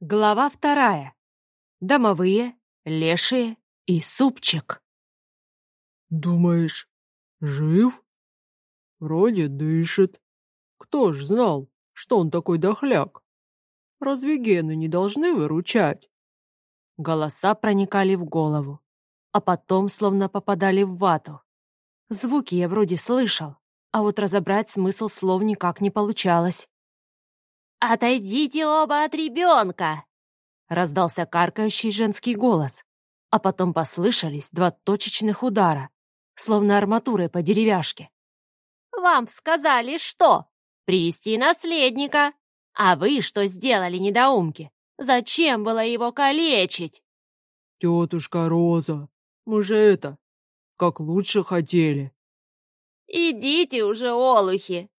Глава вторая. Домовые, лешие и супчик. Думаешь, жив? Вроде дышит. Кто ж знал, что он такой дохляк? Разве гены не должны выручать? Голоса проникали в голову, а потом словно попадали в вату. Звуки я вроде слышал, а вот разобрать смысл слов никак не получалось. «Отойдите оба от ребенка!» Раздался каркающий женский голос, а потом послышались два точечных удара, словно арматурой по деревяшке. «Вам сказали что? Привести наследника! А вы что сделали, недоумки? Зачем было его калечить?» «Тетушка Роза, мы же это, как лучше хотели!» «Идите уже, олухи!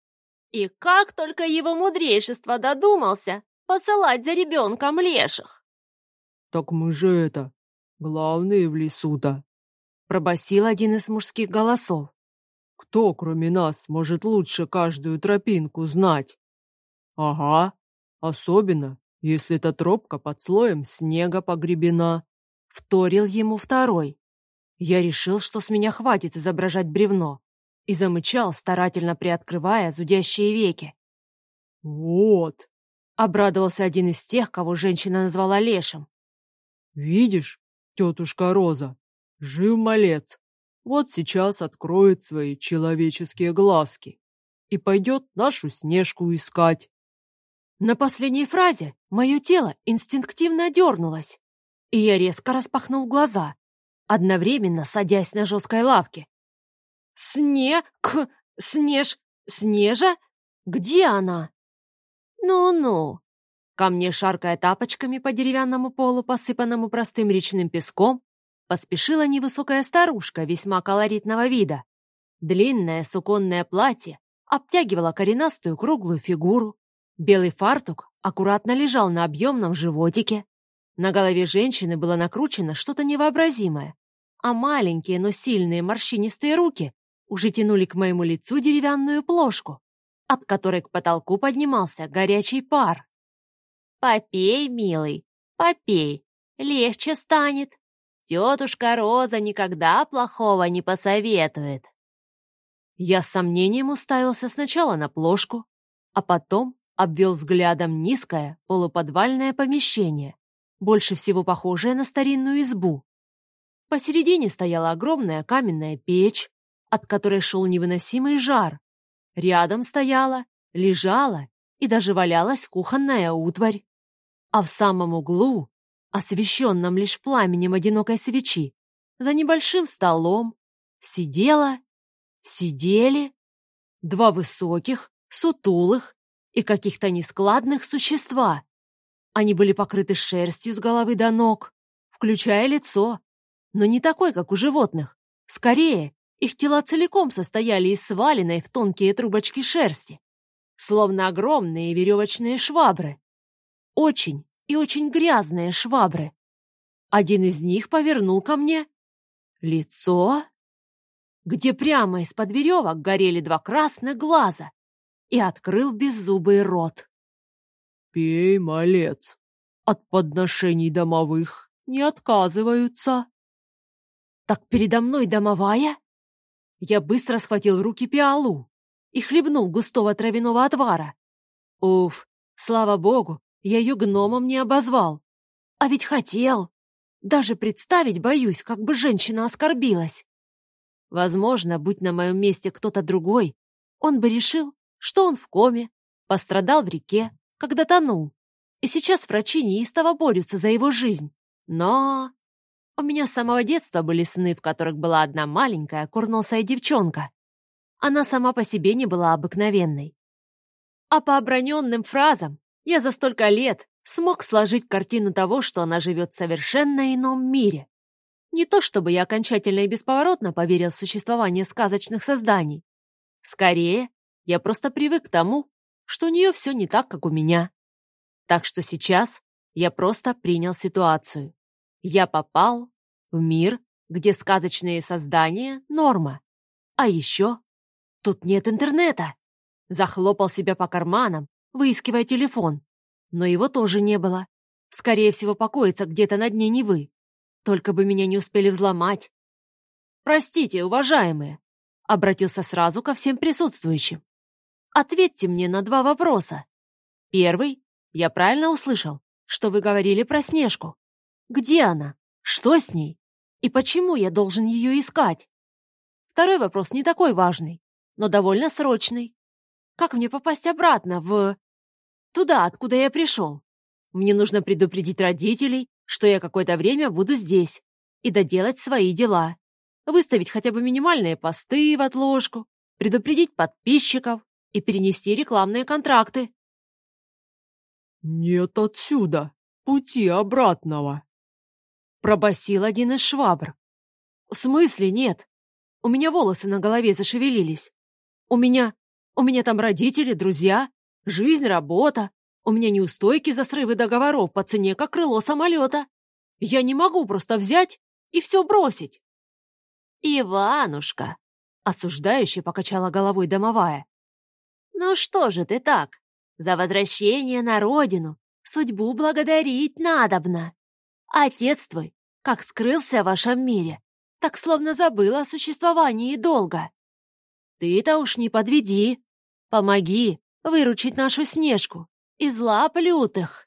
И как только его мудрейшество додумался посылать за ребенком леших. «Так мы же это, главные в лесу-то», — пробасил один из мужских голосов. «Кто, кроме нас, может лучше каждую тропинку знать?» «Ага, особенно, если эта тропка под слоем снега погребена», — вторил ему второй. Я решил, что с меня хватит изображать бревно и замычал, старательно приоткрывая зудящие веки. «Вот!» — обрадовался один из тех, кого женщина назвала Лешим. «Видишь, тетушка Роза, жив малец. Вот сейчас откроет свои человеческие глазки и пойдет нашу Снежку искать». На последней фразе мое тело инстинктивно дернулось, и я резко распахнул глаза, одновременно садясь на жесткой лавке. Снег, Снеж, Снежа? Где она? Ну-ну. Ко мне, шаркая тапочками по деревянному полу, посыпанному простым речным песком, поспешила невысокая старушка весьма колоритного вида. Длинное суконное платье обтягивало коренастую круглую фигуру. Белый фартук аккуратно лежал на объемном животике. На голове женщины было накручено что-то невообразимое, а маленькие, но сильные морщинистые руки уже тянули к моему лицу деревянную плошку, от которой к потолку поднимался горячий пар. «Попей, милый, попей, легче станет. Тетушка Роза никогда плохого не посоветует». Я с сомнением уставился сначала на плошку, а потом обвел взглядом низкое полуподвальное помещение, больше всего похожее на старинную избу. Посередине стояла огромная каменная печь, от которой шел невыносимый жар. Рядом стояла, лежала и даже валялась кухонная утварь. А в самом углу, освещенном лишь пламенем одинокой свечи, за небольшим столом, сидела, сидели два высоких, сутулых и каких-то нескладных существа. Они были покрыты шерстью с головы до ног, включая лицо, но не такой, как у животных. Скорее, их тела целиком состояли из сваленной в тонкие трубочки шерсти, словно огромные веревочные швабры. Очень и очень грязные швабры. Один из них повернул ко мне лицо, где прямо из-под веревок горели два красных глаза, и открыл беззубый рот. «Пей, малец, от подношений домовых не отказываются». «Так передо мной домовая?» Я быстро схватил руки пиалу и хлебнул густого травяного отвара. Уф, слава богу, я ее гномом не обозвал. А ведь хотел. Даже представить боюсь, как бы женщина оскорбилась. Возможно, будь на моем месте кто-то другой, он бы решил, что он в коме, пострадал в реке, когда тонул, и сейчас врачи неистово борются за его жизнь. Но у меня с самого детства были сны, в которых была одна маленькая курносая девчонка. Она сама по себе не была обыкновенной. А по оброненным фразам я за столько лет смог сложить картину того, что она живет в совершенно ином мире. Не то чтобы я окончательно и бесповоротно поверил в существование сказочных созданий. Скорее, я просто привык к тому, что у нее все не так, как у меня. Так что сейчас я просто принял ситуацию. Я попал в мир, где сказочные создания — норма. А еще тут нет интернета. Захлопал себя по карманам, выискивая телефон. Но его тоже не было. Скорее всего, покоится где-то на дне Невы. Только бы меня не успели взломать. «Простите, уважаемые», — обратился сразу ко всем присутствующим. «Ответьте мне на два вопроса. Первый, я правильно услышал, что вы говорили про Снежку? Где она? Что с ней? И почему я должен ее искать? Второй вопрос не такой важный, но довольно срочный. Как мне попасть обратно в... Туда, откуда я пришел? Мне нужно предупредить родителей, что я какое-то время буду здесь, и доделать свои дела. Выставить хотя бы минимальные посты в отложку, предупредить подписчиков и перенести рекламные контракты. «Нет отсюда пути обратного», — пробасил один из швабр. «В смысле нет? У меня волосы на голове зашевелились. У меня... у меня там родители, друзья, жизнь, работа. У меня неустойки за срывы договоров по цене, как крыло самолета. Я не могу просто взять и все бросить». «Иванушка!» — осуждающе покачала головой домовая. «Ну что же ты так? За возвращение на родину судьбу благодарить надобно. Отец твой, как скрылся в вашем мире, так словно забыл о существовании долго. Ты-то уж не подведи. Помоги выручить нашу Снежку из лап лютых.